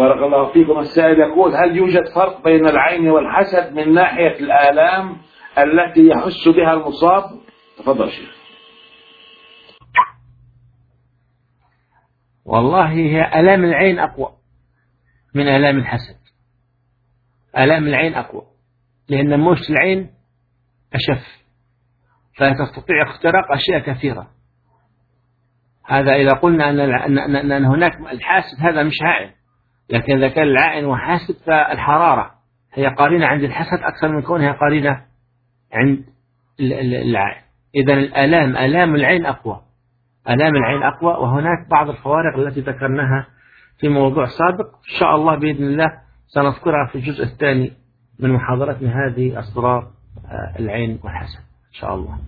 بارك الله فيكم. السائل يقول هل يوجد فرق بين العين والحسد من ناحية الآلام التي يحس بها المصاب؟ تفضل شيخ. والله هي آلام العين أقوى من آلام الحسد. آلام العين أقوى لأن موش العين أشف فتستطيع اختراق أشياء كثيرة. هذا إذا قلنا أن هناك الحاسد هذا مش عائن لكن إذا كان العائن وحاسد فالحرارة هي قارنة عند الحسد أكثر من كونها قارنة عند العائن. إذا الآلام آلام العين أقوى. آلام العين أقوى وهناك بعض الفوارق التي ذكرناها في موضوع سابق. إن شاء الله بإذن الله سنذكرها في الجزء الثاني من محاضرتنا هذه أسرار العين والحسد. إن شاء الله.